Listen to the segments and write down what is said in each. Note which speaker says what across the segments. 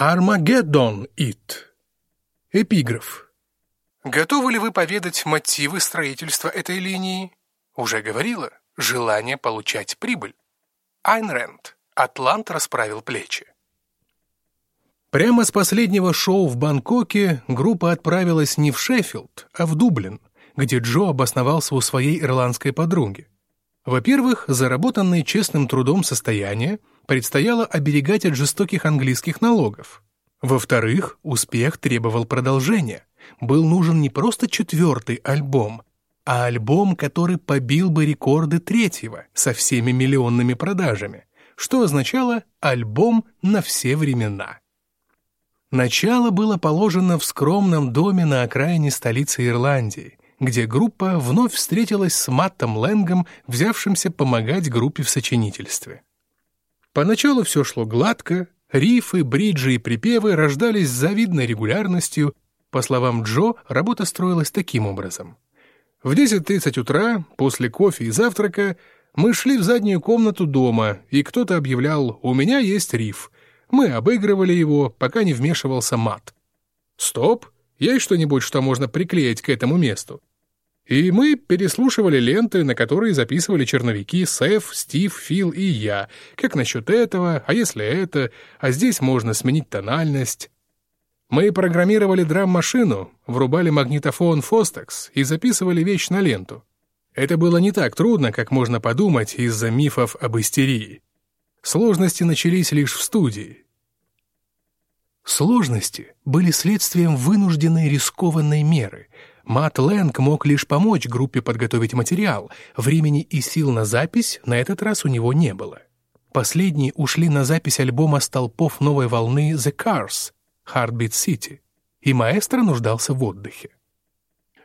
Speaker 1: Armageddon It. Эпиграф. Готовы ли вы поведать мотивы строительства этой линии? Уже говорила, желание получать прибыль. Айн Рэнд. Атлант расправил плечи. Прямо с последнего шоу в Бангкоке группа отправилась не в Шеффилд, а в Дублин, где Джо обосновался у своей ирландской подруги. Во-первых, заработанное честным трудом состояние предстояло оберегать от жестоких английских налогов. Во-вторых, успех требовал продолжения. Был нужен не просто четвертый альбом, а альбом, который побил бы рекорды третьего со всеми миллионными продажами, что означало «альбом на все времена». Начало было положено в скромном доме на окраине столицы Ирландии, где группа вновь встретилась с Маттом Лэнгом, взявшимся помогать группе в сочинительстве. Поначалу все шло гладко, рифы, бриджи и припевы рождались с завидной регулярностью. По словам Джо, работа строилась таким образом. В 10.30 утра, после кофе и завтрака, мы шли в заднюю комнату дома, и кто-то объявлял «У меня есть риф». Мы обыгрывали его, пока не вмешивался мат. «Стоп! Есть что-нибудь, что можно приклеить к этому месту?» И мы переслушивали ленты, на которые записывали черновики Сэф, Стив, Фил и я. Как насчет этого, а если это, а здесь можно сменить тональность. Мы программировали драм-машину, врубали магнитофон Fostex и записывали вещь на ленту. Это было не так трудно, как можно подумать из-за мифов об истерии. Сложности начались лишь в студии. Сложности были следствием вынужденной рискованной меры — Мат Лэнг мог лишь помочь группе подготовить материал. Времени и сил на запись на этот раз у него не было. Последние ушли на запись альбома столпов новой волны The Cars, Heartbeat City, и маэстро нуждался в отдыхе.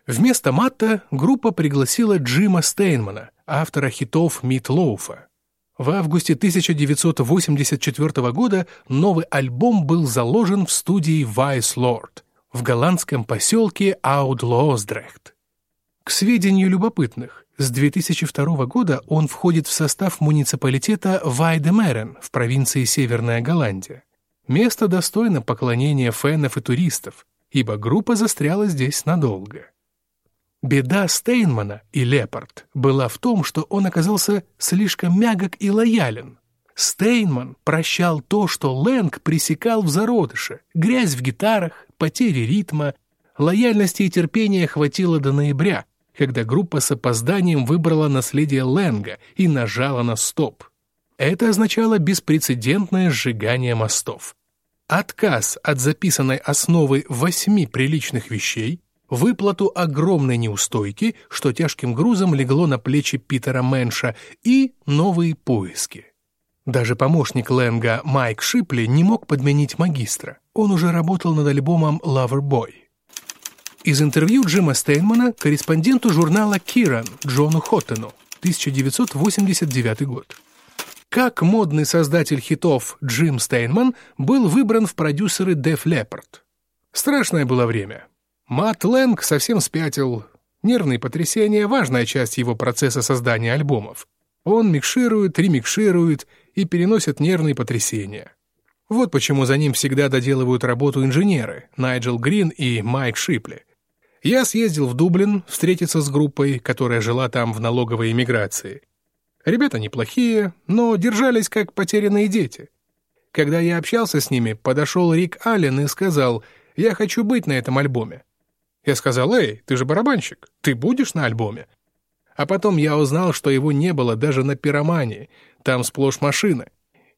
Speaker 1: Вместо Матта группа пригласила Джима Стейнмана, автора хитов Мит Лоуфа. В августе 1984 года новый альбом был заложен в студии Vice Lord — в голландском поселке Аудлооздрехт. К сведению любопытных, с 2002 года он входит в состав муниципалитета Вайдемерен в провинции Северная Голландия. Место достойно поклонения фенов и туристов, ибо группа застряла здесь надолго. Беда Стейнмана и Лепард была в том, что он оказался слишком мягок и лоялен. Стейнман прощал то, что Лэнг пресекал в зародыше, грязь в гитарах, потери ритма, лояльности и терпения хватило до ноября, когда группа с опозданием выбрала наследие Лэнга и нажала на стоп. Это означало беспрецедентное сжигание мостов. Отказ от записанной основы восьми приличных вещей, выплату огромной неустойки, что тяжким грузом легло на плечи Питера Мэнша, и новые поиски. Даже помощник Лэнга Майк Шипли не мог подменить магистра. Он уже работал над альбомом «Loverboy». Из интервью Джима Стейнмана корреспонденту журнала «Киран» Джону Хоттену, 1989 год. Как модный создатель хитов Джим Стейнман был выбран в продюсеры Def Leppard. Страшное было время. Мат Лэнг совсем спятил. Нервные потрясения – важная часть его процесса создания альбомов. Он микширует, ремикширует и переносит нервные потрясения. Вот почему за ним всегда доделывают работу инженеры Найджел Грин и Майк Шипли. Я съездил в Дублин встретиться с группой, которая жила там в налоговой эмиграции. Ребята неплохие, но держались как потерянные дети. Когда я общался с ними, подошел Рик Аллен и сказал, «Я хочу быть на этом альбоме». Я сказал, «Эй, ты же барабанщик, ты будешь на альбоме?» А потом я узнал, что его не было даже на пиромании, там сплошь машины.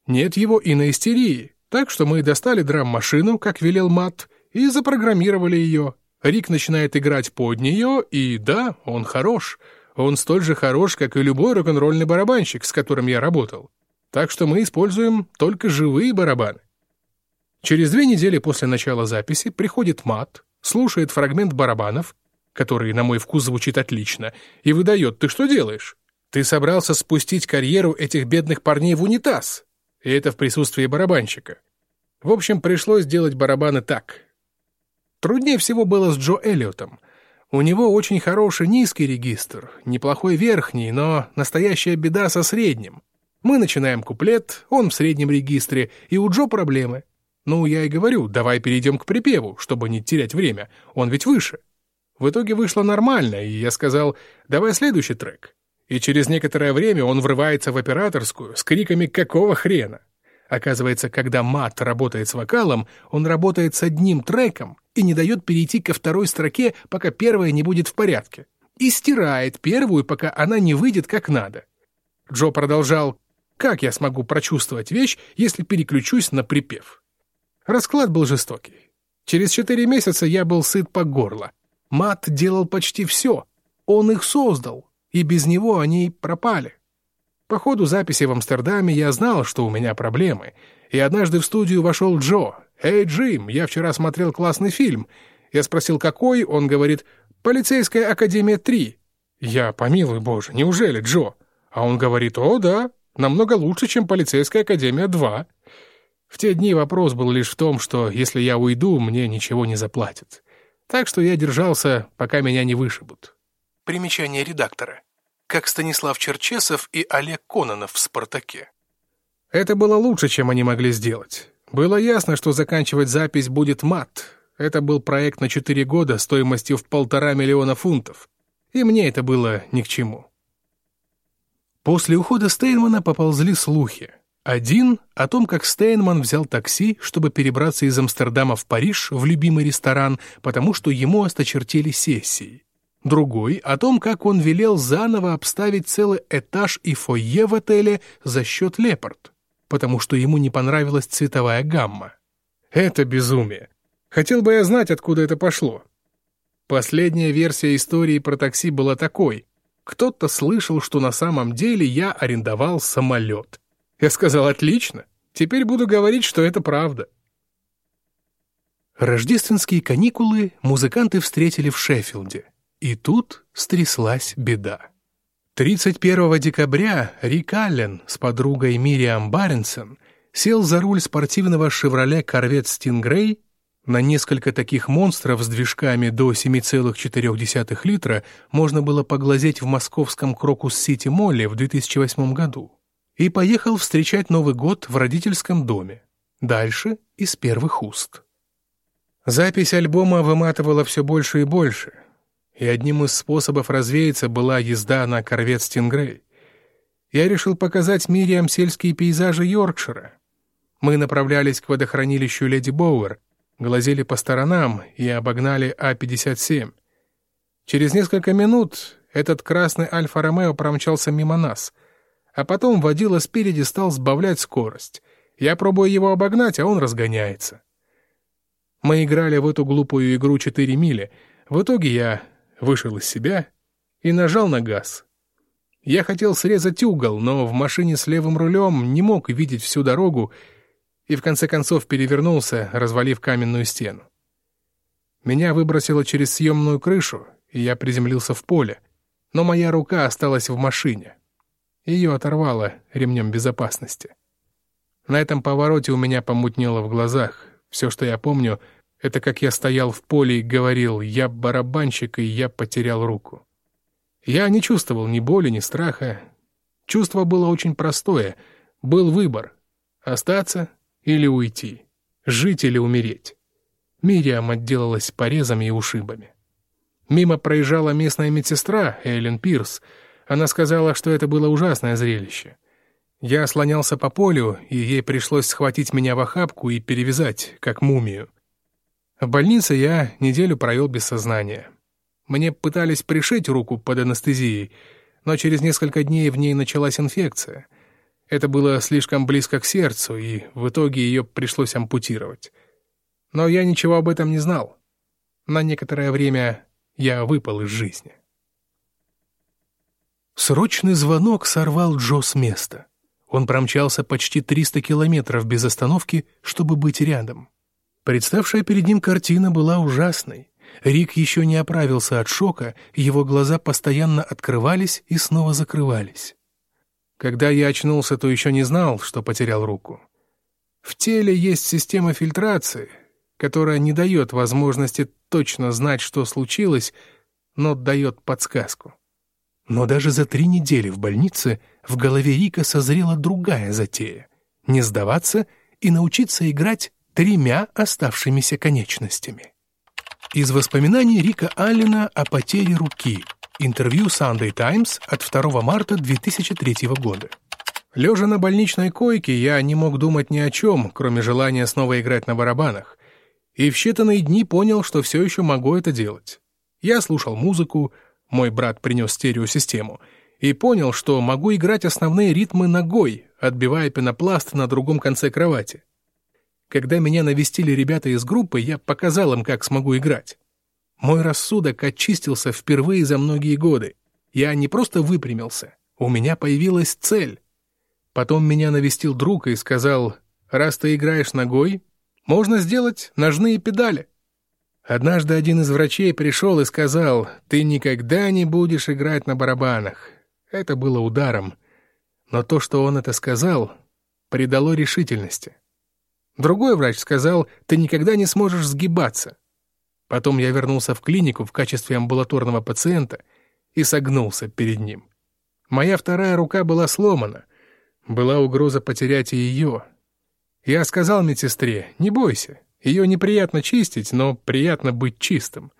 Speaker 1: Нет его и на истерии, так что мы достали драм-машину, как велел Мат, и запрограммировали ее. Рик начинает играть под нее, и да, он хорош. Он столь же хорош, как и любой рок-н-ролльный барабанщик, с которым я работал. Так что мы используем только живые барабаны. Через две недели после начала записи приходит Мат, слушает фрагмент барабанов, который, на мой вкус, звучит отлично, и выдает «Ты что делаешь? Ты собрался спустить карьеру этих бедных парней в унитаз?» И это в присутствии барабанщика. В общем, пришлось делать барабаны так. Труднее всего было с Джо Эллиотом. У него очень хороший низкий регистр, неплохой верхний, но настоящая беда со средним. Мы начинаем куплет, он в среднем регистре, и у Джо проблемы. Ну, я и говорю, давай перейдем к припеву, чтобы не терять время, он ведь выше. В итоге вышло нормально, и я сказал, давай следующий трек. И через некоторое время он врывается в операторскую с криками «Какого хрена?». Оказывается, когда мат работает с вокалом, он работает с одним треком и не дает перейти ко второй строке, пока первая не будет в порядке. И стирает первую, пока она не выйдет как надо. Джо продолжал «Как я смогу прочувствовать вещь, если переключусь на припев?» Расклад был жестокий. Через четыре месяца я был сыт по горло. Мат делал почти все. Он их создал, и без него они пропали. По ходу записи в Амстердаме я знал, что у меня проблемы, и однажды в студию вошел Джо. «Эй, Джим, я вчера смотрел классный фильм». Я спросил, какой, он говорит, «Полицейская академия 3». Я, помилуй боже, неужели, Джо? А он говорит, «О, да, намного лучше, чем полицейская академия 2». В те дни вопрос был лишь в том, что если я уйду, мне ничего не заплатят. Так что я держался, пока меня не вышибут.
Speaker 2: Примечание редактора как Станислав Черчесов и Олег Кононов в «Спартаке».
Speaker 1: Это было лучше, чем они могли сделать. Было ясно, что заканчивать запись будет мат. Это был проект на четыре года стоимостью в полтора миллиона фунтов. И мне это было ни к чему. После ухода Стейнмана поползли слухи. Один — о том, как Стейнман взял такси, чтобы перебраться из Амстердама в Париж в любимый ресторан, потому что ему осточертели сессии другой — о том, как он велел заново обставить целый этаж и фойе в отеле за счет Лепард, потому что ему не понравилась цветовая гамма. Это безумие. Хотел бы я знать, откуда это пошло. Последняя версия истории про такси была такой. Кто-то слышал, что на самом деле я арендовал самолет. Я сказал, отлично, теперь буду говорить, что это правда. Рождественские каникулы музыканты встретили в Шеффилде. И тут стряслась беда. 31 декабря Рик Аллен с подругой Мириам Баренсон сел за руль спортивного «Шевроле Корвет Стингрей». На несколько таких монстров с движками до 7,4 литра можно было поглазеть в московском Крокус-Сити Молле в 2008 году. И поехал встречать Новый год в родительском доме. Дальше из первых уст. Запись альбома выматывала все больше и больше — и одним из способов развеяться была езда на корвет «Стингрей». Я решил показать Мириам сельские пейзажи Йоркшира. Мы направлялись к водохранилищу Леди Боуэр, глазели по сторонам и обогнали А-57. Через несколько минут этот красный Альфа-Ромео промчался мимо нас, а потом водила спереди стал сбавлять скорость. Я пробую его обогнать, а он разгоняется. Мы играли в эту глупую игру четыре мили. В итоге я вышел из себя и нажал на газ. Я хотел срезать угол, но в машине с левым рулем не мог видеть всю дорогу и в конце концов перевернулся, развалив каменную стену. Меня выбросило через съемную крышу, и я приземлился в поле, но моя рука осталась в машине. Ее оторвало ремнем безопасности. На этом повороте у меня помутнело в глазах. Все, что я помню — это как я стоял в поле и говорил «я барабанщик, и я потерял руку». Я не чувствовал ни боли, ни страха. Чувство было очень простое. Был выбор — остаться или уйти, жить или умереть. Мириам отделалась порезами и ушибами. Мимо проезжала местная медсестра, Эллен Пирс. Она сказала, что это было ужасное зрелище. Я слонялся по полю, и ей пришлось схватить меня в охапку и перевязать, как мумию. В больнице я неделю провел без сознания. Мне пытались пришить руку под анестезией, но через несколько дней в ней началась инфекция. Это было слишком близко к сердцу, и в итоге ее пришлось ампутировать. Но я ничего об этом не знал. На некоторое время я выпал из жизни. Срочный звонок сорвал Джо с места. Он промчался почти 300 километров без остановки, чтобы быть рядом. Представшая перед ним картина была ужасной. Рик еще не оправился от шока, его глаза постоянно открывались и снова закрывались. Когда я очнулся, то еще не знал, что потерял руку. В теле есть система фильтрации, которая не дает возможности точно знать, что случилось, но дает подсказку. Но даже за три недели в больнице в голове Рика созрела другая затея — не сдаваться и научиться играть тремя оставшимися конечностями. Из воспоминаний Рика Аллена о потере руки. Интервью Sunday Times от 2 марта 2003 года. Лежа на больничной койке, я не мог думать ни о чем, кроме желания снова играть на барабанах. И в считанные дни понял, что все еще могу это делать. Я слушал музыку, мой брат принес стереосистему, и понял, что могу играть основные ритмы ногой, отбивая пенопласт на другом конце кровати. Когда меня навестили ребята из группы, я показал им, как смогу играть. Мой рассудок очистился впервые за многие годы. Я не просто выпрямился, у меня появилась цель. Потом меня навестил друг и сказал, «Раз ты играешь ногой, можно сделать ножные педали». Однажды один из врачей пришел и сказал, «Ты никогда не будешь играть на барабанах». Это было ударом. Но то, что он это сказал, придало решительности. Другой врач сказал, ты никогда не сможешь сгибаться. Потом я вернулся в клинику в качестве амбулаторного пациента и согнулся перед ним. Моя вторая рука была сломана. Была угроза потерять и ее. Я сказал медсестре, не бойся, ее неприятно чистить, но приятно быть чистым.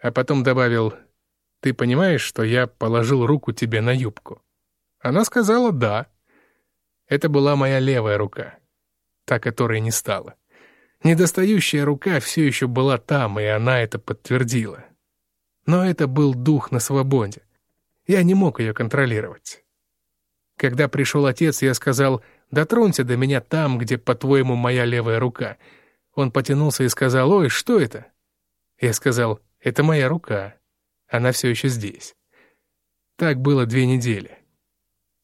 Speaker 1: А потом добавил, ты понимаешь, что я положил руку тебе на юбку? Она сказала «да». Это была моя левая рука та, которой не стала. Недостающая рука все еще была там, и она это подтвердила. Но это был дух на свободе. Я не мог ее контролировать. Когда пришел отец, я сказал, «Дотронься до меня там, где, по-твоему, моя левая рука». Он потянулся и сказал, «Ой, что это?» Я сказал, «Это моя рука. Она все еще здесь». Так было две недели.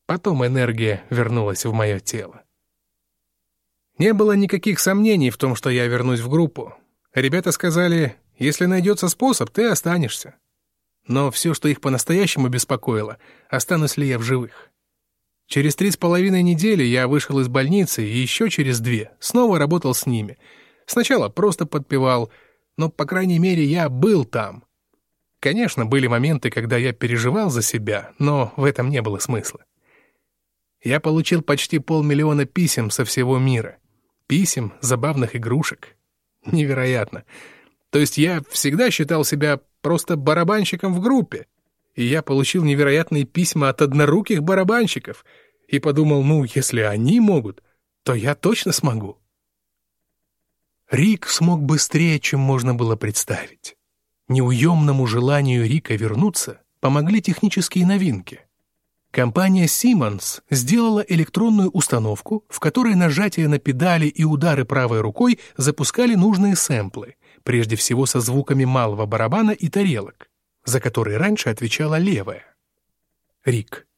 Speaker 1: Потом энергия вернулась в мое тело. Не было никаких сомнений в том, что я вернусь в группу. Ребята сказали, если найдется способ, ты останешься. Но все, что их по-настоящему беспокоило, останусь ли я в живых. Через три с половиной недели я вышел из больницы, и еще через две снова работал с ними. Сначала просто подпевал, но, по крайней мере, я был там. Конечно, были моменты, когда я переживал за себя, но в этом не было смысла. Я получил почти полмиллиона писем со всего мира писем, забавных игрушек. Невероятно. То есть я всегда считал себя просто барабанщиком в группе, и я получил невероятные письма от одноруких барабанщиков, и подумал, ну, если они могут, то я точно смогу. Рик смог быстрее, чем можно было представить. Неуемному желанию Рика вернуться помогли технические новинки — Компания Siemens сделала электронную установку, в которой нажатие на педали и удары правой рукой запускали нужные сэмплы, прежде всего со звуками малого барабана и тарелок, за которые раньше отвечала левая. Рик.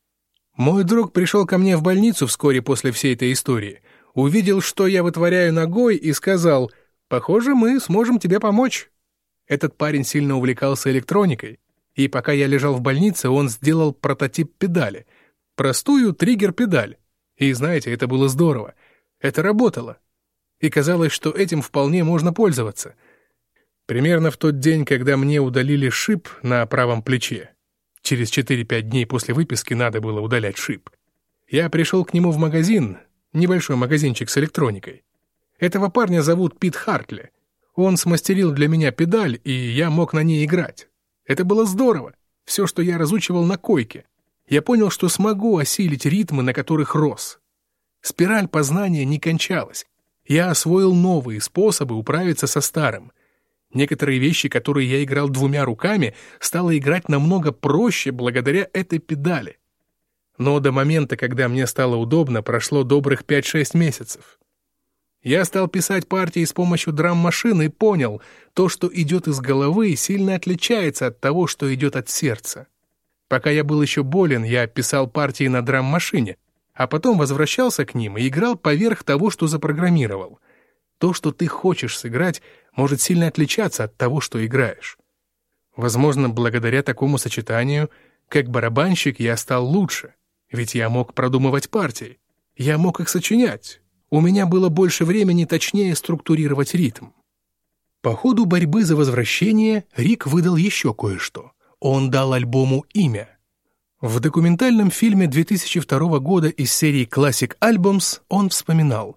Speaker 1: Мой друг пришел ко мне в больницу вскоре после всей этой истории, увидел, что я вытворяю ногой и сказал, «Похоже, мы сможем тебе помочь». Этот парень сильно увлекался электроникой, и пока я лежал в больнице, он сделал прототип педали. Простую триггер-педаль. И знаете, это было здорово. Это работало. И казалось, что этим вполне можно пользоваться. Примерно в тот день, когда мне удалили шип на правом плече. Через 4-5 дней после выписки надо было удалять шип. Я пришел к нему в магазин, небольшой магазинчик с электроникой. Этого парня зовут Пит Хартли. Он смастерил для меня педаль, и я мог на ней играть. Это было здорово. Все, что я разучивал на койке. Я понял, что смогу осилить ритмы, на которых рос. Спираль познания не кончалась. Я освоил новые способы управиться со старым. Некоторые вещи, которые я играл двумя руками, стало играть намного проще благодаря этой педали. Но до момента, когда мне стало удобно, прошло добрых 5-6 месяцев. Я стал писать партии с помощью драм-машины и понял, то, что идет из головы, сильно отличается от того, что идет от сердца. Пока я был еще болен, я писал партии на драм-машине, а потом возвращался к ним и играл поверх того, что запрограммировал. То, что ты хочешь сыграть, может сильно отличаться от того, что играешь. Возможно, благодаря такому сочетанию, как барабанщик, я стал лучше, ведь я мог продумывать партии, я мог их сочинять, у меня было больше времени точнее структурировать ритм. По ходу борьбы за возвращение Рик выдал еще кое-что. Он дал альбому имя. В документальном фильме 2002 года из серии Classic Albums он вспоминал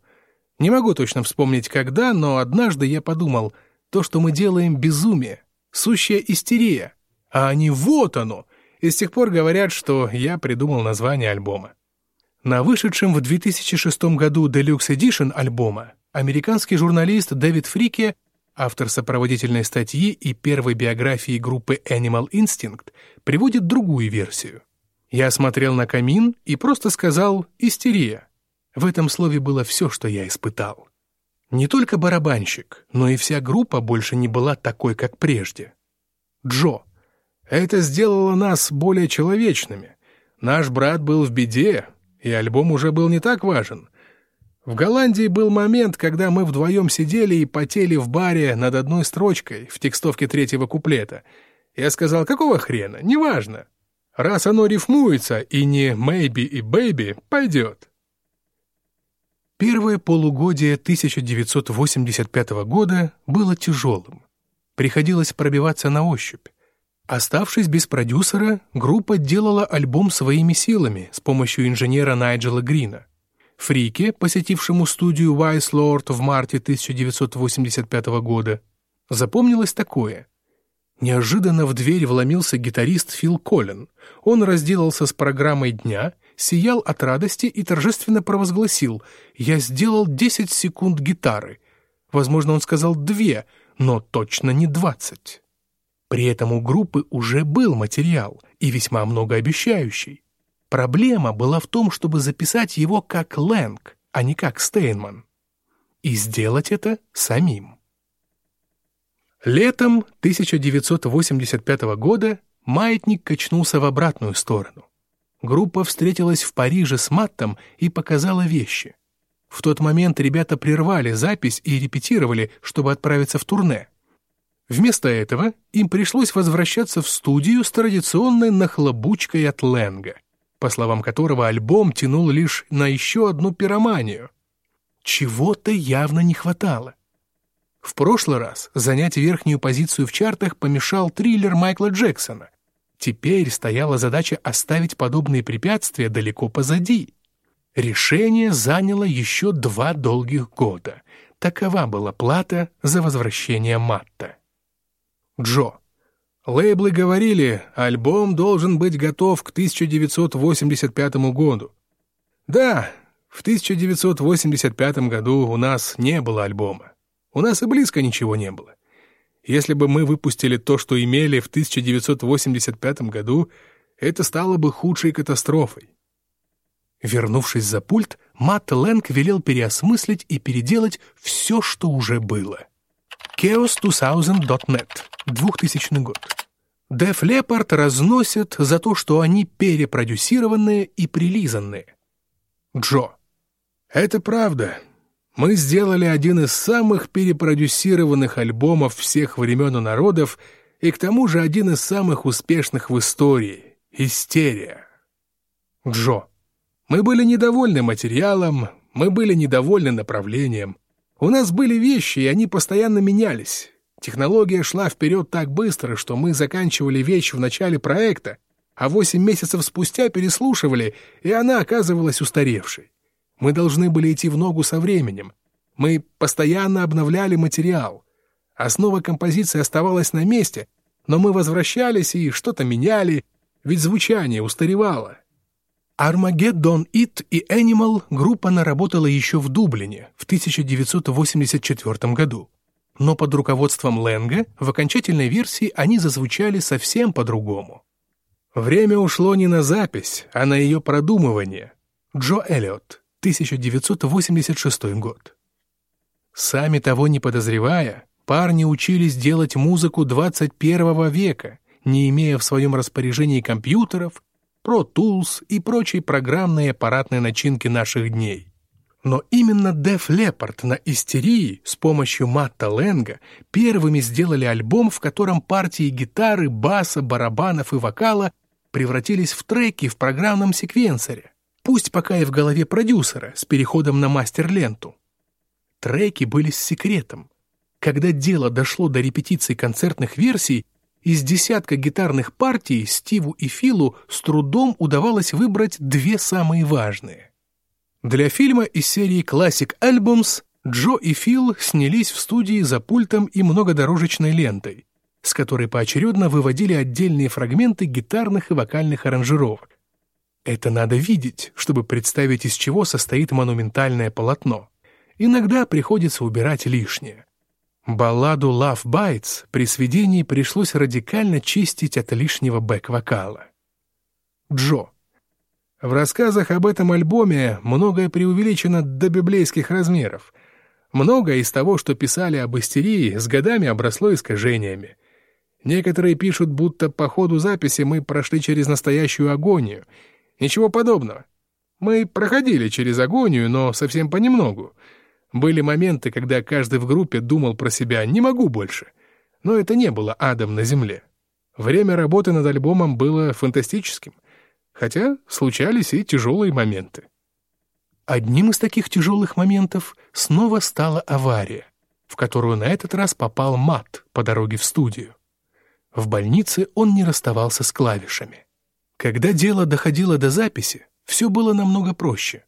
Speaker 1: Не могу точно вспомнить, когда, но однажды я подумал, то, что мы делаем, безумие, сущая истерия, а они вот оно, и с тех пор говорят, что я придумал название альбома. На вышедшем в 2006 году Deluxe Edition альбома американский журналист Дэвид Фрике, автор сопроводительной статьи и первой биографии группы Animal Instinct, приводит другую версию. Я смотрел на камин и просто сказал «истерия». В этом слове было все, что я испытал. Не только барабанщик, но и вся группа больше не была такой, как прежде. Джо. Это сделало нас более человечными. Наш брат был в беде, и альбом уже был не так важен. В Голландии был момент, когда мы вдвоем сидели и потели в баре над одной строчкой в текстовке третьего куплета. Я сказал, какого хрена, неважно. Раз оно рифмуется и не «maybe» и «baby», пойдет. Первое полугодие 1985 года было тяжелым. Приходилось пробиваться на ощупь. Оставшись без продюсера, группа делала альбом своими силами с помощью инженера Найджела Грина. Фрике, посетившему студию Wise Lord в марте 1985 года, запомнилось такое. Неожиданно в дверь вломился гитарист Фил Коллин. Он разделался с программой дня — сиял от радости и торжественно провозгласил «Я сделал 10 секунд гитары». Возможно, он сказал «две», но точно не 20. При этом у группы уже был материал, и весьма многообещающий. Проблема была в том, чтобы записать его как Лэнг, а не как Стейнман. И сделать это самим. Летом 1985 года маятник качнулся в обратную сторону. Группа встретилась в Париже с Маттом и показала вещи. В тот момент ребята прервали запись и репетировали, чтобы отправиться в турне. Вместо этого им пришлось возвращаться в студию с традиционной нахлобучкой от Лэнга, по словам которого альбом тянул лишь на еще одну пироманию. Чего-то явно не хватало. В прошлый раз занять верхнюю позицию в чартах помешал триллер Майкла Джексона, Теперь стояла задача оставить подобные препятствия далеко позади. Решение заняло еще два долгих года. Такова была плата за возвращение Матта. Джо. Лейблы говорили, альбом должен быть готов к 1985 году. Да, в 1985 году у нас не было альбома. У нас и близко ничего не было. Если бы мы выпустили то, что имели в 1985 году, это стало бы худшей катастрофой. Вернувшись за пульт, Матт Лэнг велел переосмыслить и переделать все, что уже было. Chaos2000.net, 2000 год. Def Leppard разносят за то, что они перепродюсированные и прилизанные. Джо. Это правда. Мы сделали один из самых перепродюсированных альбомов всех времен и народов и к тому же один из самых успешных в истории — «Истерия». Джо. Мы были недовольны материалом, мы были недовольны направлением. У нас были вещи, и они постоянно менялись. Технология шла вперед так быстро, что мы заканчивали вещь в начале проекта, а восемь месяцев спустя переслушивали, и она оказывалась устаревшей. Мы должны были идти в ногу со временем. Мы постоянно обновляли материал. Основа композиции оставалась на месте, но мы возвращались и что-то меняли, ведь звучание устаревало. Armageddon It и Animal группа наработала еще в Дублине в 1984 году. Но под руководством Лэнга в окончательной версии они зазвучали совсем по-другому. Время ушло не на запись, а на ее продумывание. Джо Эллиот 1986 год. Сами того не подозревая, парни учились делать музыку 21 века, не имея в своем распоряжении компьютеров, Pro Tools и прочей программной и аппаратной начинки наших дней. Но именно Def Leppard на истерии с помощью Матта Ленга первыми сделали альбом, в котором партии гитары, баса, барабанов и вокала превратились в треки в программном секвенсоре пусть пока и в голове продюсера, с переходом на мастер-ленту. Треки были с секретом. Когда дело дошло до репетиции концертных версий, из десятка гитарных партий Стиву и Филу с трудом удавалось выбрать две самые важные. Для фильма из серии Classic Albums Джо и Фил снялись в студии за пультом и многодорожечной лентой, с которой поочередно выводили отдельные фрагменты гитарных и вокальных аранжировок. Это надо видеть, чтобы представить, из чего состоит монументальное полотно. Иногда приходится убирать лишнее. Балладу «Love Bites» при сведении пришлось радикально чистить от лишнего бэк-вокала. Джо. В рассказах об этом альбоме многое преувеличено до библейских размеров. Многое из того, что писали об истерии, с годами обросло искажениями. Некоторые пишут, будто по ходу записи мы прошли через настоящую агонию. Ничего подобного. Мы проходили через агонию, но совсем понемногу. Были моменты, когда каждый в группе думал про себя «не могу больше». Но это не было адом на земле. Время работы над альбомом было фантастическим хотя случались и тяжелые моменты. Одним из таких тяжелых моментов снова стала авария, в которую на этот раз попал Мат по дороге в студию. В больнице он не расставался с клавишами. Когда дело доходило до записи, все было намного проще.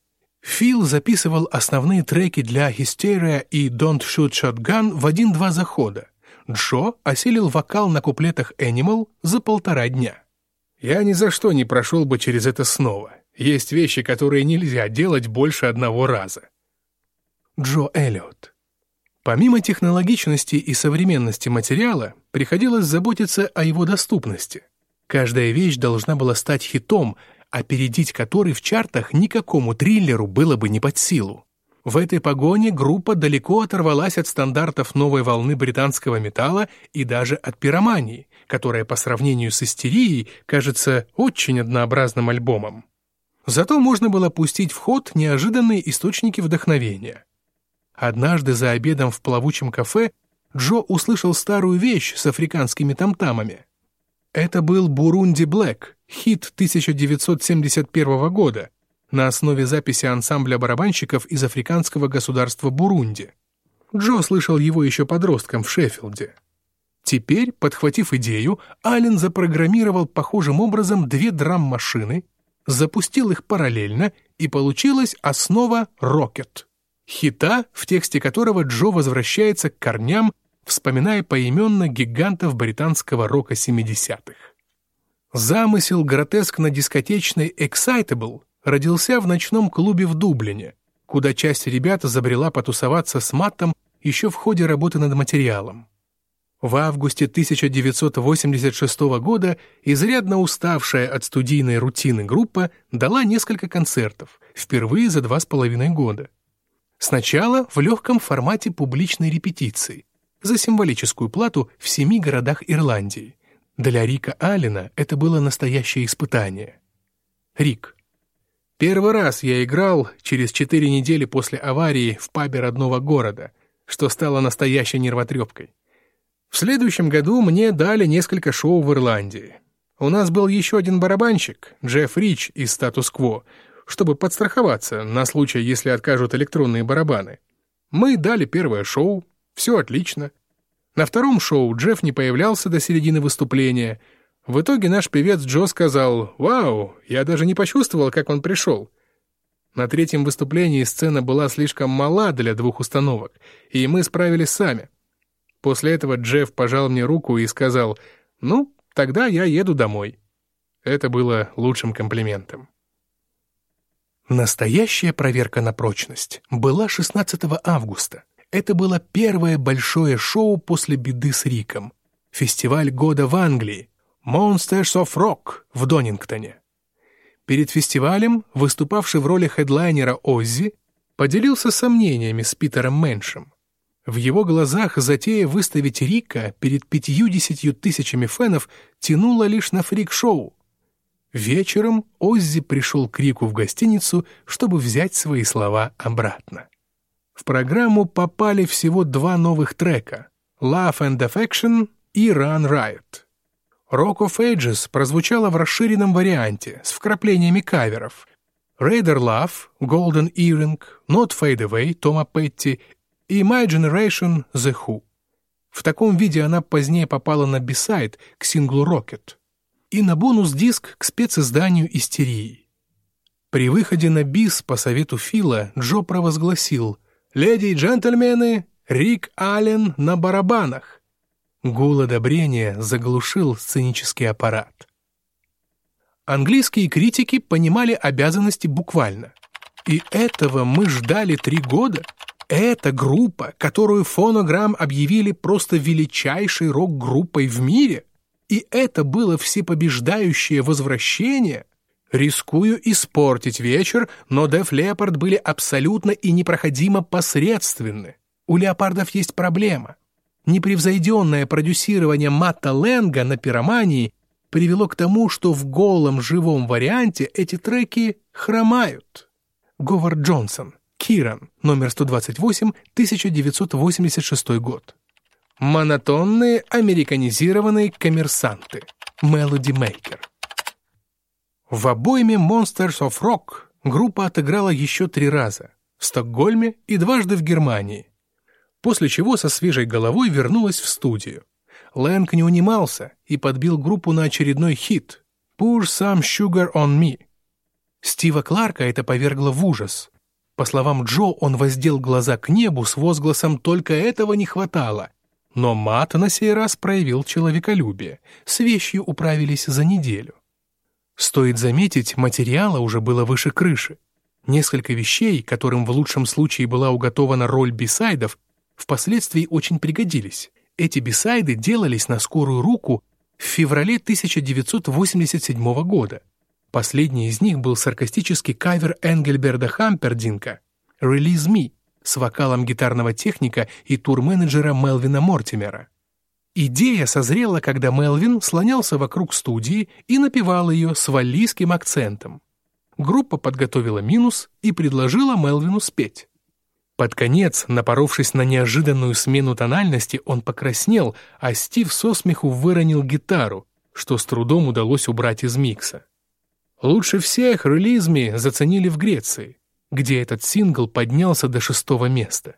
Speaker 1: Фил записывал основные треки для «Hysteria» и «Don't Shoot Shotgun» в один-два захода. Джо осилил вокал на куплетах «Animal» за полтора дня. Я ни за что не прошел бы через это снова. Есть вещи, которые нельзя делать больше одного раза. Джо Эллиот. Помимо технологичности и современности материала, приходилось заботиться о его доступности. Каждая вещь должна была стать хитом, опередить который в чартах никакому триллеру было бы не под силу. В этой погоне группа далеко оторвалась от стандартов новой волны британского металла и даже от пиромании, которая по сравнению с истерией кажется очень однообразным альбомом. Зато можно было пустить в ход неожиданные источники вдохновения. Однажды за обедом в плавучем кафе Джо услышал старую вещь с африканскими тамтамами. Это был «Бурунди Блэк», хит 1971 года, на основе записи ансамбля барабанщиков из африканского государства Бурунди. Джо слышал его еще подростком в Шеффилде. Теперь, подхватив идею, Аллен запрограммировал похожим образом две драм-машины, запустил их параллельно, и получилась основа «Рокет», хита, в тексте которого Джо возвращается к корням, вспоминая поименно гигантов британского рока 70-х. Замысел гротескно-дискотечный «Excitable» родился в ночном клубе в Дублине, куда часть ребят забрела потусоваться с Маттом еще в ходе работы над материалом. В августе 1986 года изрядно уставшая от студийной рутины группа дала несколько концертов, впервые за два с половиной года. Сначала в легком формате публичной репетиции, за символическую плату в семи городах Ирландии. Для Рика Аллена это было настоящее испытание. Рик. Первый раз я играл через четыре недели после аварии в пабе родного города, что стало настоящей нервотрепкой. В следующем году мне дали несколько шоу в Ирландии. У нас был еще один барабанщик, Джефф Рич из «Статус-кво», чтобы подстраховаться на случай, если откажут электронные барабаны. Мы дали первое шоу, все отлично. На втором шоу Джефф не появлялся до середины выступления — в итоге наш певец Джо сказал «Вау, я даже не почувствовал, как он пришел». На третьем выступлении сцена была слишком мала для двух установок, и мы справились сами. После этого Джефф пожал мне руку и сказал «Ну, тогда я еду домой». Это было лучшим комплиментом. Настоящая проверка на прочность была 16 августа. Это было первое большое шоу после беды с Риком. Фестиваль года в Англии, Monsters of Rock в Донингтоне. Перед фестивалем, выступавший в роли хедлайнера Оззи, поделился сомнениями с Питером Мэншем. В его глазах затея выставить Рика перед пятью-десятью тысячами фенов тянула лишь на фрик-шоу. Вечером Оззи пришел к Рику в гостиницу, чтобы взять свои слова обратно. В программу попали всего два новых трека «Love and Affection» и «Run Riot». Rock of Ages прозвучала в расширенном варианте с вкраплениями каверов. Raider Love, Golden Earring, Not Fade Away Тома Петти и My Generation The Who. В таком виде она позднее попала на бисайд к синглу Rocket и на бонус-диск к специзданию «Истерии». При выходе на бис по совету Фила Джо провозгласил «Леди и джентльмены, Рик Аллен на барабанах!» Гул одобрения заглушил сценический аппарат. Английские критики понимали обязанности буквально. И этого мы ждали три года. Эта группа, которую фонограмм объявили просто величайшей рок-группой в мире, и это было всепобеждающее возвращение, рискую испортить вечер, но Деф Леопард были абсолютно и непроходимо посредственны. У Леопардов есть проблема. Непревзойденное продюсирование Матта Ленга на пиромании привело к тому, что в голом живом варианте эти треки хромают. Говард Джонсон, Киран, номер 128, 1986 год. Монотонные американизированные коммерсанты. Melody Maker. В обойме Monsters of Rock группа отыграла еще три раза. В Стокгольме и дважды в Германии. После чего со свежей головой вернулась в студию. Лэнг не унимался и подбил группу на очередной хит «Pour some sugar on me». Стива Кларка это повергло в ужас. По словам Джо, он воздел глаза к небу с возгласом «Только этого не хватало». Но Мат на сей раз проявил человеколюбие. С вещью управились за неделю. Стоит заметить, материала уже было выше крыши. Несколько вещей, которым в лучшем случае была уготована роль бисайдов, впоследствии очень пригодились. Эти бисайды делались на скорую руку в феврале 1987 года. Последний из них был саркастический кавер Энгельберда Хампердинка «Release Me» с вокалом гитарного техника и турменеджера Мелвина Мортимера. Идея созрела, когда Мелвин слонялся вокруг студии и напевал ее с валлийским акцентом. Группа подготовила минус и предложила Мелвину спеть. Под конец, напоровшись на неожиданную смену тональности, он покраснел, а Стив со смеху выронил гитару, что с трудом удалось убрать из микса. Лучше всех релизми заценили в Греции, где этот сингл поднялся до шестого места.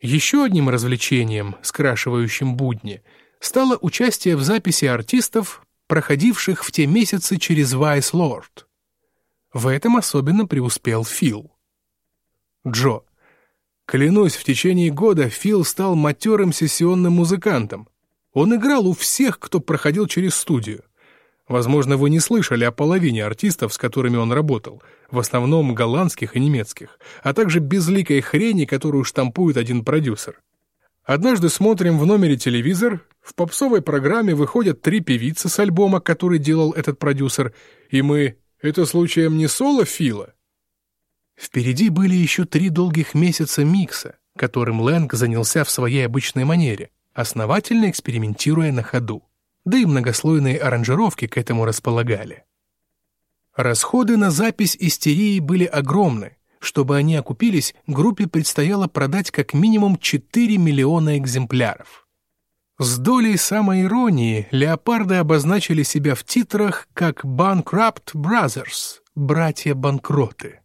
Speaker 1: Еще одним развлечением, скрашивающим будни, стало участие в записи артистов, проходивших в те месяцы через Vice Lord. В этом особенно преуспел Фил. Джо, Клянусь, в течение года Фил стал матерым сессионным музыкантом. Он играл у всех, кто проходил через студию. Возможно, вы не слышали о половине артистов, с которыми он работал, в основном голландских и немецких, а также безликой хрени, которую штампует один продюсер. Однажды смотрим в номере телевизор, в попсовой программе выходят три певицы с альбома, который делал этот продюсер, и мы «Это случаем не соло Фила?» Впереди были еще три долгих месяца микса, которым Лэнг занялся в своей обычной манере, основательно экспериментируя на ходу. Да и многослойные аранжировки к этому располагали. Расходы на запись истерии были огромны. Чтобы они окупились, группе предстояло продать как минимум 4 миллиона экземпляров. С долей самой иронии леопарды обозначили себя в титрах как «Bankrupt Brothers» — «Братья-банкроты».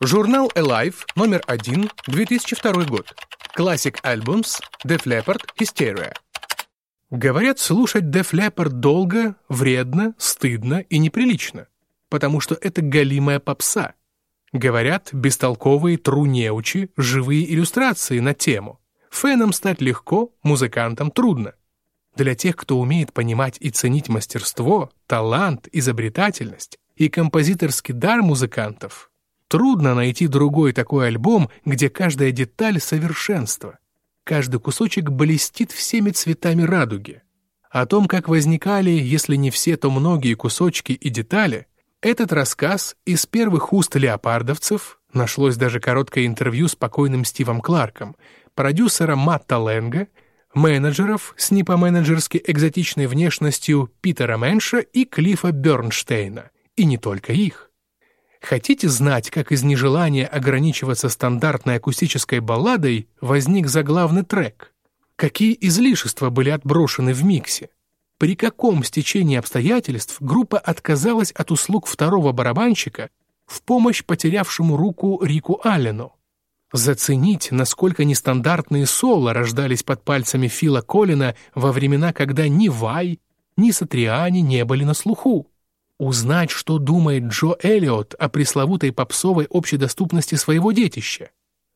Speaker 1: Журнал Alive, номер 1, 2002 год. Classic Albums, Def Leppard, Hysteria. Говорят, слушать Def Leppard долго, вредно, стыдно и неприлично, потому что это галимая попса. Говорят, бестолковые тру-неучи, живые иллюстрации на тему. Феном стать легко, музыкантам трудно. Для тех, кто умеет понимать и ценить мастерство, талант, изобретательность и композиторский дар музыкантов, Трудно найти другой такой альбом, где каждая деталь — совершенство. Каждый кусочек блестит всеми цветами радуги. О том, как возникали, если не все, то многие кусочки и детали, этот рассказ из первых уст леопардовцев, нашлось даже короткое интервью с покойным Стивом Кларком, продюсера Матта Лэнга, менеджеров с непоменеджерски экзотичной внешностью Питера Мэнша и Клиффа Бернштейна, и не только их. Хотите знать, как из нежелания ограничиваться стандартной акустической балладой возник заглавный трек? Какие излишества были отброшены в миксе? При каком стечении обстоятельств группа отказалась от услуг второго барабанщика в помощь потерявшему руку Рику Аллену? Заценить, насколько нестандартные соло рождались под пальцами Фила Коллина во времена, когда ни Вай, ни Сатриани не были на слуху. Узнать, что думает Джо Эллиот о пресловутой попсовой общедоступности своего детища.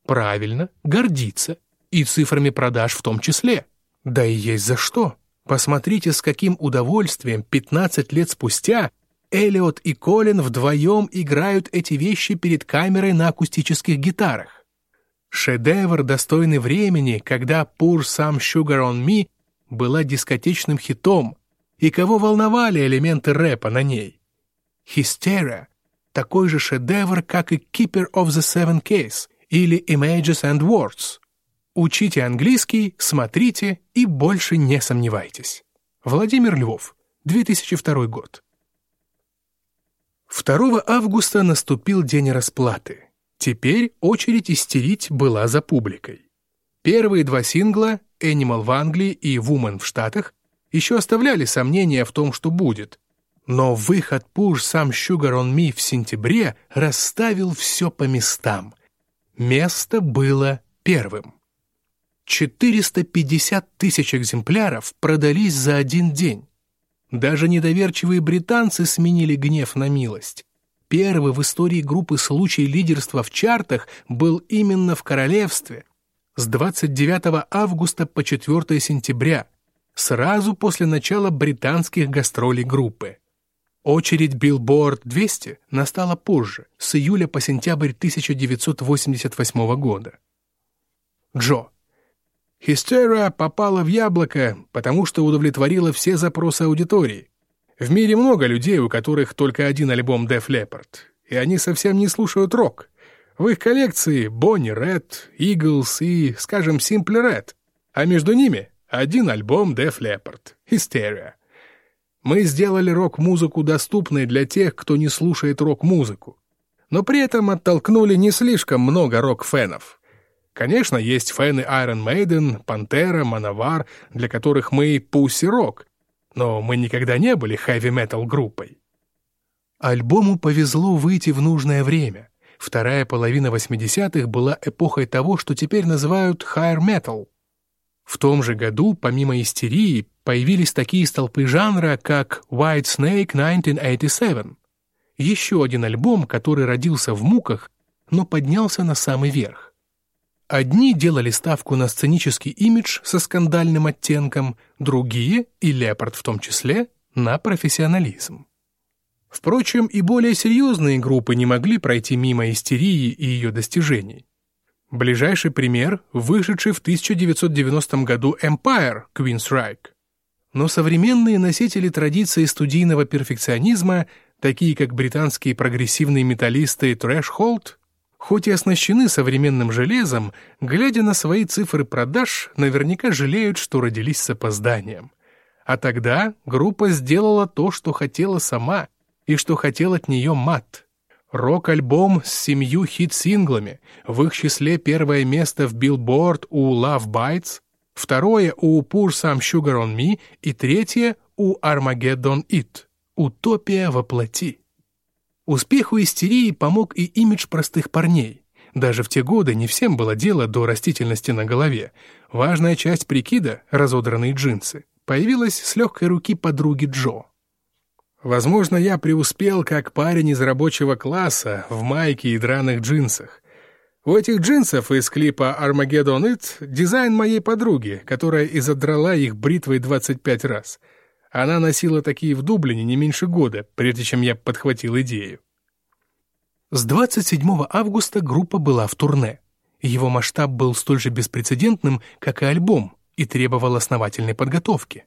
Speaker 1: Правильно, гордиться. И цифрами продаж в том числе. Да и есть за что. Посмотрите, с каким удовольствием 15 лет спустя Эллиот и Колин вдвоем играют эти вещи перед камерой на акустических гитарах. Шедевр, достойный времени, когда «Pour some sugar on me» была дискотечным хитом, и кого волновали элементы рэпа на ней. «Hysteria» — такой же шедевр, как и «Keeper of the Seven Case» или «Images and Words». Учите английский, смотрите и больше не сомневайтесь. Владимир Львов, 2002 год. 2 августа наступил день расплаты. Теперь очередь истерить была за публикой. Первые два сингла «Animal» в Англии и «Woman» в Штатах еще оставляли сомнения в том, что будет. Но выход «Push Some Sugar on Me» в сентябре расставил все по местам. Место было первым. 450 тысяч экземпляров продались за один день. Даже недоверчивые британцы сменили гнев на милость. Первый в истории группы случай лидерства в чартах был именно в королевстве. С 29 августа по 4 сентября, сразу после начала британских гастролей группы. Очередь Billboard 200 настала позже, с июля по сентябрь 1988 года. Джо. Хистера попала в яблоко, потому что удовлетворила все запросы аудитории. В мире много людей, у которых только один альбом Def Leppard, и они совсем не слушают рок. В их коллекции Бонни Ред, Eagles и, скажем, Simple Red, а между ними один альбом Def Leppard — Hysteria. Мы сделали рок-музыку доступной для тех, кто не слушает рок-музыку, но при этом оттолкнули не слишком много рок-фенов — Конечно, есть фэны Iron Maiden, Pantera, Manovar, для которых мы Rock, но мы никогда не были хэви-метал группой. Альбому повезло выйти в нужное время. Вторая половина 80-х была эпохой того, что теперь называют higher metal. В том же году, помимо истерии, появились такие столпы жанра, как White Snake 1987. Еще один альбом, который родился в муках, но поднялся на самый верх. Одни делали ставку на сценический имидж со скандальным оттенком, другие, и Лепард в том числе, на профессионализм. Впрочем, и более серьезные группы не могли пройти мимо истерии и ее достижений. Ближайший пример – вышедший в 1990 году Empire Queen's Reich. Но современные носители традиции студийного перфекционизма, такие как британские прогрессивные металлисты Threshold, хоть и оснащены современным железом, глядя на свои цифры продаж, наверняка жалеют, что родились с опозданием. А тогда группа сделала то, что хотела сама, и что хотел от нее Мат. Рок-альбом с семью хит-синглами, в их числе первое место в Billboard у Love Bites, второе у Pour Some Sugar on Me и третье у Armageddon It. Утопия воплоти. Успеху истерии помог и имидж простых парней. Даже в те годы не всем было дело до растительности на голове. Важная часть прикида, разодранные джинсы, появилась с легкой руки подруги Джо. Возможно, я преуспел как парень из рабочего класса в майке и драных джинсах. У этих джинсов из клипа «Armageddon It» дизайн моей подруги, которая и задрала их бритвой 25 раз — она носила такие в Дублине не меньше года, прежде чем я подхватил идею. С 27 августа группа была в турне. Его масштаб был столь же беспрецедентным, как и альбом, и требовал основательной подготовки.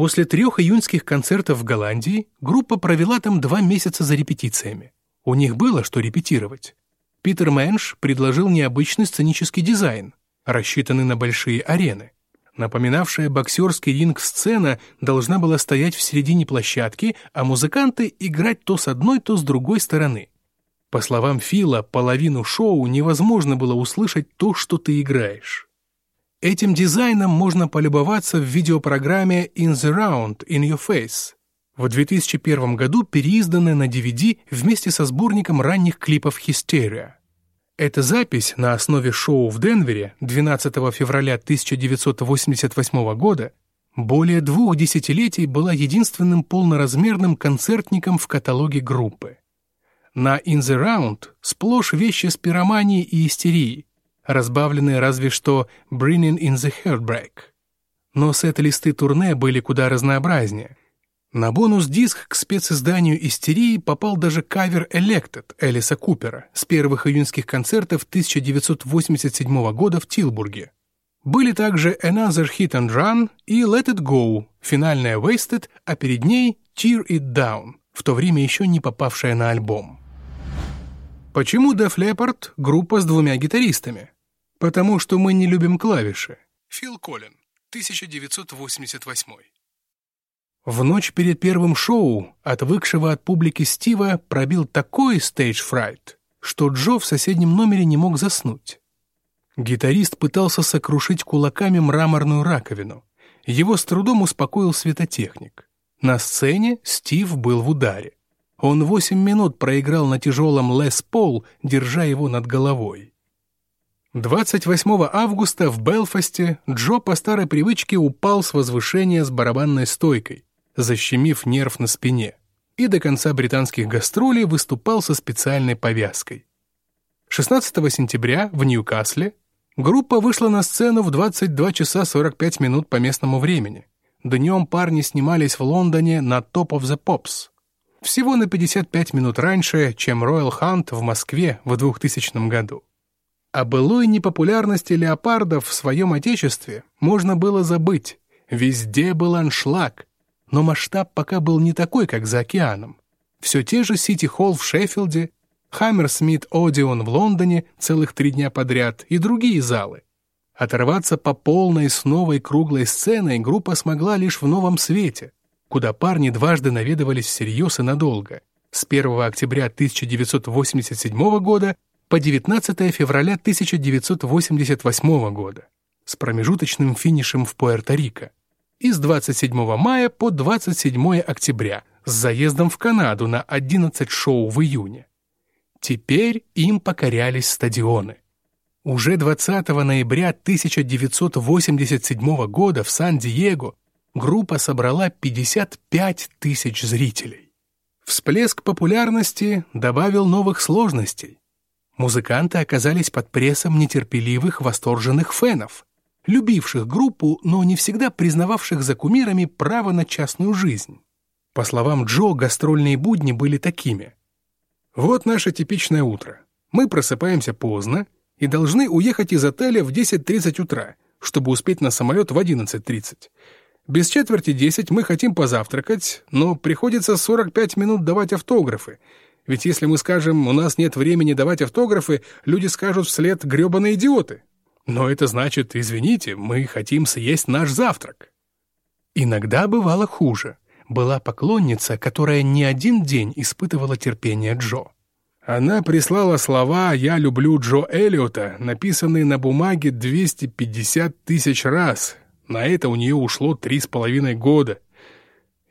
Speaker 1: После трех июньских концертов в Голландии группа провела там два месяца за репетициями. У них было что репетировать. Питер Мэнш предложил необычный сценический дизайн, рассчитанный на большие арены. Напоминавшая боксерский ринг сцена должна была стоять в середине площадки, а музыканты играть то с одной, то с другой стороны. По словам Фила, половину шоу невозможно было услышать то, что ты играешь. Этим дизайном можно полюбоваться в видеопрограмме «In the Round, In Your Face», в 2001 году переизданная на DVD вместе со сборником ранних клипов «Hysteria». Эта запись на основе шоу в Денвере 12 февраля 1988 года более двух десятилетий была единственным полноразмерным концертником в каталоге группы. На «In the Round» сплошь вещи с пироманией и истерией, разбавленные разве что «Bringing in the Heartbreak». Но сет-листы турне были куда разнообразнее. На бонус-диск к специзданию «Истерии» попал даже кавер «Elected» Элиса Купера с первых июньских концертов 1987 года в Тилбурге. Были также «Another Hit and Run» и «Let It Go», финальная «Wasted», а перед ней «Tear It Down», в то время еще не попавшая на альбом. Почему Def Leppard — группа с двумя гитаристами? Потому что мы не любим клавиши. Фил Коллин, 1988. В ночь перед первым шоу отвыкшего от публики Стива пробил такой стейдж-фрайт, что Джо в соседнем номере не мог заснуть. Гитарист пытался сокрушить кулаками мраморную раковину. Его с трудом успокоил светотехник. На сцене Стив был в ударе. Он восемь минут проиграл на тяжелом Лес Пол, держа его над головой. 28 августа в Белфасте Джо по старой привычке упал с возвышения с барабанной стойкой, защемив нерв на спине, и до конца британских гастролей выступал со специальной повязкой. 16 сентября в Ньюкасле группа вышла на сцену в 22 часа 45 минут по местному времени. Днем парни снимались в Лондоне на Top of the Pops, всего на 55 минут раньше, чем Royal Hunt в Москве в 2000 году. О былой непопулярности леопардов в своем отечестве можно было забыть. Везде был аншлаг. Но масштаб пока был не такой, как за океаном. Все те же Сити-Холл в Шеффилде, Хаммерсмит Одион в Лондоне целых три дня подряд и другие залы. Оторваться по полной с новой круглой сценой группа смогла лишь в новом свете — куда парни дважды наведывались всерьез и надолго, с 1 октября 1987 года по 19 февраля 1988 года, с промежуточным финишем в Пуэрто-Рико, и с 27 мая по 27 октября, с заездом в Канаду на 11 шоу в июне. Теперь им покорялись стадионы. Уже 20 ноября 1987 года в Сан-Диего группа собрала 55 тысяч зрителей. Всплеск популярности добавил новых сложностей. Музыканты оказались под прессом нетерпеливых, восторженных фенов, любивших группу, но не всегда признававших за кумирами право на частную жизнь. По словам Джо, гастрольные будни были такими. «Вот наше типичное утро. Мы просыпаемся поздно и должны уехать из отеля в 10.30 утра, чтобы успеть на самолет в 11.30. Без четверти десять мы хотим позавтракать, но приходится 45 минут давать автографы. Ведь если мы скажем, у нас нет времени давать автографы, люди скажут вслед грёбаные идиоты. Но это значит, извините, мы хотим съесть наш завтрак. Иногда бывало хуже. Была поклонница, которая не один день испытывала терпение Джо. Она прислала слова «Я люблю Джо Эллиота», написанные на бумаге 250 тысяч раз, на это у нее ушло три с половиной года.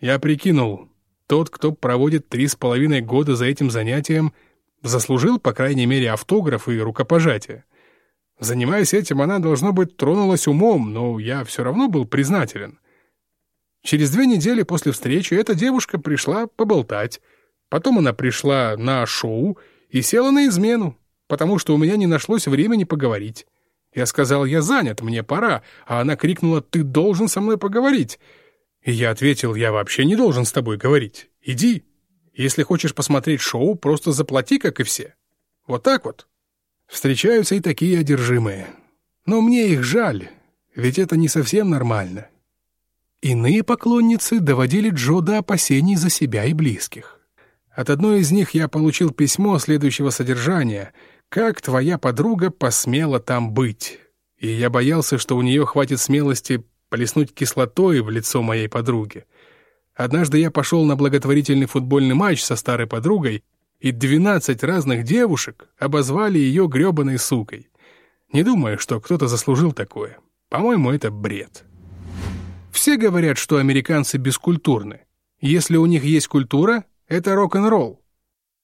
Speaker 1: Я прикинул, тот, кто проводит три с половиной года за этим занятием, заслужил, по крайней мере, автограф и рукопожатие. Занимаясь этим, она, должно быть, тронулась умом, но я все равно был признателен. Через две недели после встречи эта девушка пришла поболтать. Потом она пришла на шоу и села на измену, потому что у меня не нашлось времени поговорить. Я сказал, я занят, мне пора, а она крикнула, ты должен со мной поговорить. И я ответил, я вообще не должен с тобой говорить. Иди. Если хочешь посмотреть шоу, просто заплати, как и все. Вот так вот. Встречаются и такие одержимые. Но мне их жаль, ведь это не совсем нормально. Иные поклонницы доводили Джо до опасений за себя и близких. От одной из них я получил письмо следующего содержания — как твоя подруга посмела там быть? И я боялся, что у нее хватит смелости полеснуть кислотой в лицо моей подруги. Однажды я пошел на благотворительный футбольный матч со старой подругой, и двенадцать разных девушек обозвали ее гребаной сукой. Не думаю, что кто-то заслужил такое. По-моему, это бред. Все говорят, что американцы бескультурны. Если у них есть культура, это рок-н-ролл.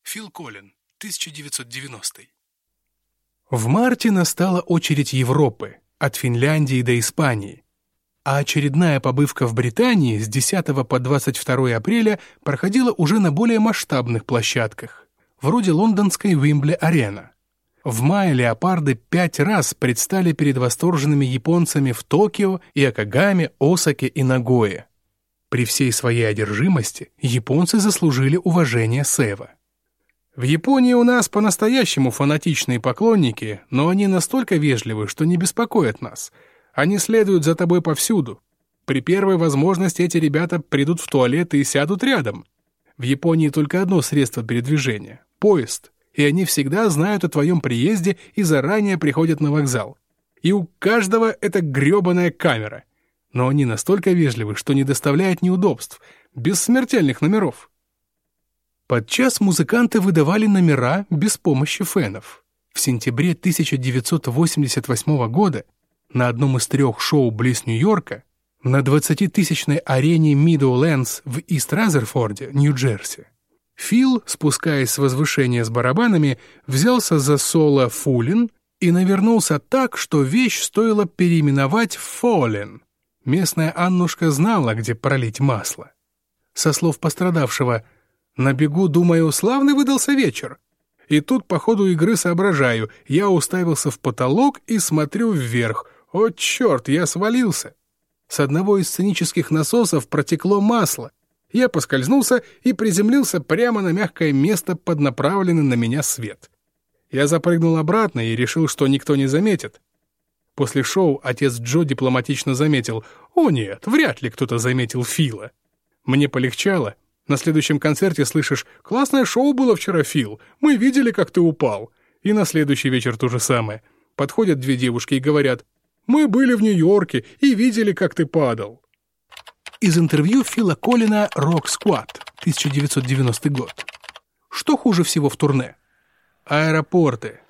Speaker 1: Фил Коллин, 1990 в марте настала очередь Европы, от Финляндии до Испании. А очередная побывка в Британии с 10 по 22 апреля проходила уже на более масштабных площадках, вроде лондонской Уимбле-арена. В мае леопарды пять раз предстали перед восторженными японцами в Токио, Иокогаме, Осаке и Нагое. При всей своей одержимости японцы заслужили уважение Сева. В Японии у нас по-настоящему фанатичные поклонники, но они настолько вежливы, что не беспокоят нас — они следуют за тобой повсюду. При первой возможности эти ребята придут в туалет и сядут рядом. В Японии только одно средство передвижения — поезд, и они всегда знают о твоем приезде и заранее приходят на вокзал. И у каждого это грёбаная камера. Но они настолько вежливы, что не доставляют неудобств, без смертельных номеров. Подчас музыканты выдавали номера без помощи фенов. В сентябре 1988 года на одном из трех шоу близ Нью-Йорка на 20-тысячной арене Мидоулендс в Ист-Разерфорде, Нью-Джерси. Фил, спускаясь с возвышения с барабанами, взялся за соло «Фулин» и навернулся так, что вещь стоило переименовать «Фолин». Местная Аннушка знала, где пролить масло. Со слов пострадавшего «На бегу, думаю, славный выдался вечер». И тут по ходу игры соображаю, я уставился в потолок и смотрю вверх — о, черт, я свалился! С одного из сценических насосов протекло масло. Я поскользнулся и приземлился прямо на мягкое место под направленный на меня свет. Я запрыгнул обратно и решил, что никто не заметит. После шоу отец Джо дипломатично заметил, «О нет, вряд ли кто-то заметил Фила». Мне полегчало. На следующем концерте слышишь, «Классное шоу было вчера, Фил. Мы видели, как ты упал». И на следующий вечер то же самое. Подходят две девушки и говорят, мы были в Нью-Йорке и видели, как ты падал».
Speaker 2: Из интервью Фила Коллина «Рок Сквад», 1990 год. Что хуже всего в турне?
Speaker 1: Аэропорты.